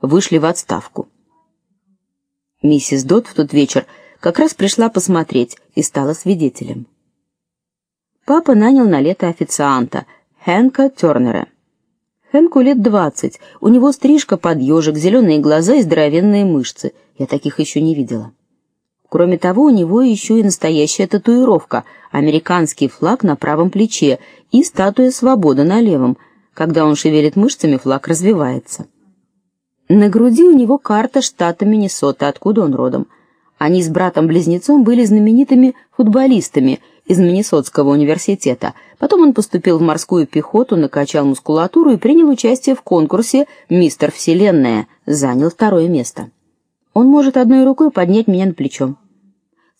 вышли в отставку. Миссис Дот в тот вечер как раз пришла посмотреть и стала свидетелем. Папа нанял на лето официанта Хэнка Тернера. Хэнку лет двадцать, у него стрижка под ежик, зеленые глаза и здоровенные мышцы. Я таких еще не видела. Кроме того, у него еще и настоящая татуировка американский флаг на правом плече и статуя свободы на левом. Когда он шевелит мышцами, флаг развивается. На груди у него карта штата Миннесота, откуда он родом. Они с братом-близнецом были знаменитыми футболистами из Миннесотского университета. Потом он поступил в морскую пехоту, накачал мускулатуру и принял участие в конкурсе Мистер Вселенная, занял второе место. Он может одной рукой поднять меня на плечо.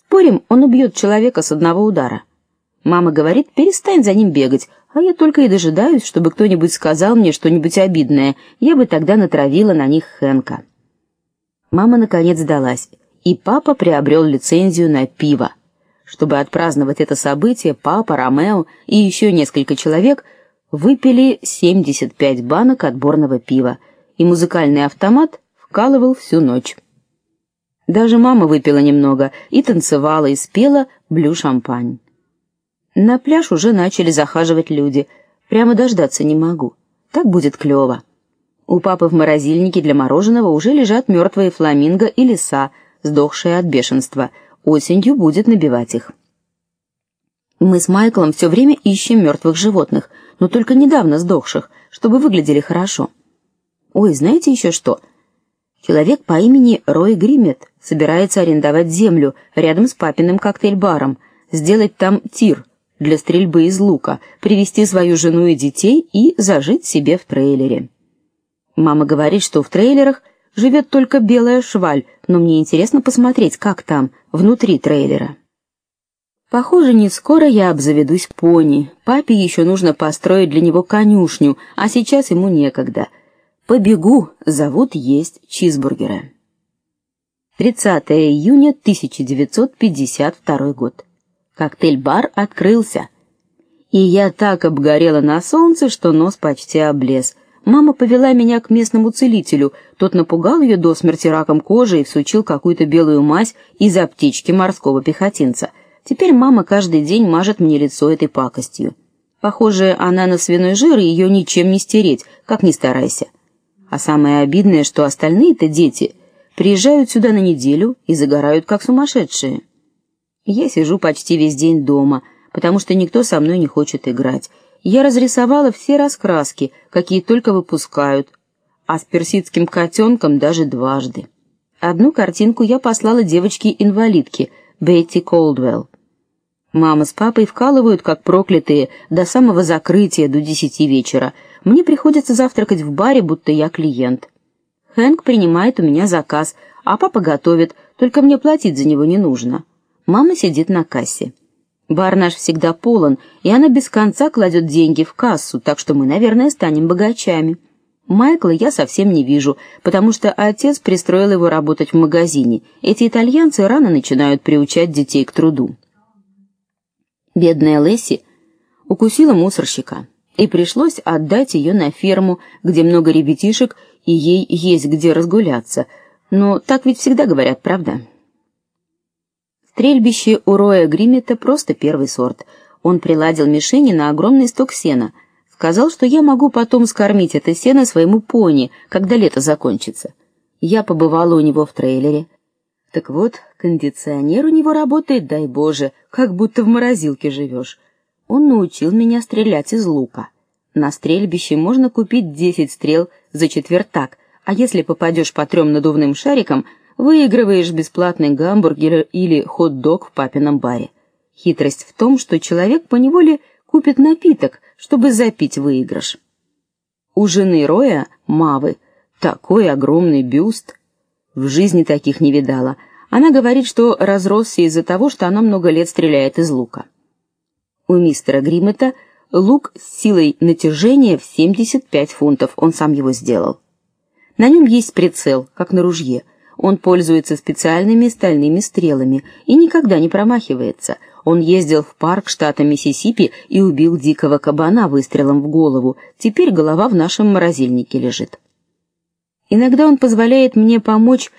Спорим, он убьет человека с одного удара. Мама говорит: "Перестань за ним бегать". А я только и дожидаюсь, чтобы кто-нибудь сказал мне что-нибудь обидное. Я бы тогда натравила на них Хенка. Мама наконец сдалась, и папа приобрел лицензию на пиво. Чтобы отпраздновать это событие, папа, Ромео и еще несколько человек выпили 75 банок отборного пива, и музыкальный автомат вкалывал всю ночь. Даже мама выпила немного и танцевала и спела блю-шампань. На пляж уже начали захаживать люди. Прямо дождаться не могу. Так будет клёво. У папы в морозильнике для мороженого уже лежат мертвые фламинго и лиса, сдохшие от бешенства. Осенью будет набивать их. Мы с Майклом все время ищем мертвых животных, но только недавно сдохших, чтобы выглядели хорошо. Ой, знаете еще что? Человек по имени Рой Гримет собирается арендовать землю рядом с папиным коктейль-баром, сделать там тир для стрельбы из лука, привести свою жену и детей и зажить себе в трейлере. Мама говорит, что в трейлерах живет только белая шваль, но мне интересно посмотреть, как там внутри трейлера. Похоже, не скоро я обзаведусь пони. Папе еще нужно построить для него конюшню, а сейчас ему некогда. Побегу, зовут есть чизбургеры. 30 июня 1952 год. Коктейль-бар открылся. И я так обгорела на солнце, что нос почти облез. Мама повела меня к местному целителю. Тот напугал ее до смерти раком кожи и всучил какую-то белую мазь из аптечки морского пехотинца. Теперь мама каждый день мажет мне лицо этой пакостью. Похоже, она на свиной жир, и ее ничем не стереть, как ни старайся. А самое обидное, что остальные-то дети приезжают сюда на неделю и загорают как сумасшедшие. Я сижу почти весь день дома, потому что никто со мной не хочет играть. Я разрисовала все раскраски, какие только выпускают, а с персидским котенком даже дважды. Одну картинку я послала девочке-инвалидке, Бетти Колдвелл. Мама с папой вкалывают как проклятые до самого закрытия до десяти вечера. Мне приходится завтракать в баре, будто я клиент. Хэнк принимает у меня заказ, а папа готовит, только мне платить за него не нужно. Мама сидит на кассе. Бар наш всегда полон, и она без конца кладет деньги в кассу, так что мы, наверное, станем богачами. Майкла я совсем не вижу, потому что отец пристроил его работать в магазине. Эти итальянцы рано начинают приучать детей к труду. Бедная Лесси укусила мусорщика, и пришлось отдать ее на ферму, где много ребятишек, и ей есть где разгуляться. Но так ведь всегда говорят, правда? Стрельбище у Роя Гримета просто первый сорт. Он приладил мишени на огромный сток сена. Сказал, что я могу потом скормить это сено своему пони, когда лето закончится. Я побывала у него в трейлере. Так вот, кондиционер у него работает, дай Боже, как будто в морозилке живешь. Он научил меня стрелять из лука. На стрельбище можно купить 10 стрел за четвертак, а если попадешь по трем надувным шарикам, выигрываешь бесплатный гамбургер или хот-дог в папином баре. Хитрость в том, что человек поневоле купит напиток, чтобы запить выигрыш. У жены Роя, Мавы, такой огромный бюст. В жизни таких не видала. Она говорит, что разросся из-за того, что она много лет стреляет из лука. У мистера Гримета лук с силой натяжения в 75 фунтов, он сам его сделал. На нем есть прицел, как на ружье — он пользуется специальными стальными стрелами и никогда не промахивается. Он ездил в парк штата Миссисипи и убил дикого кабана выстрелом в голову. Теперь голова в нашем морозильнике лежит. Иногда он позволяет мне помочь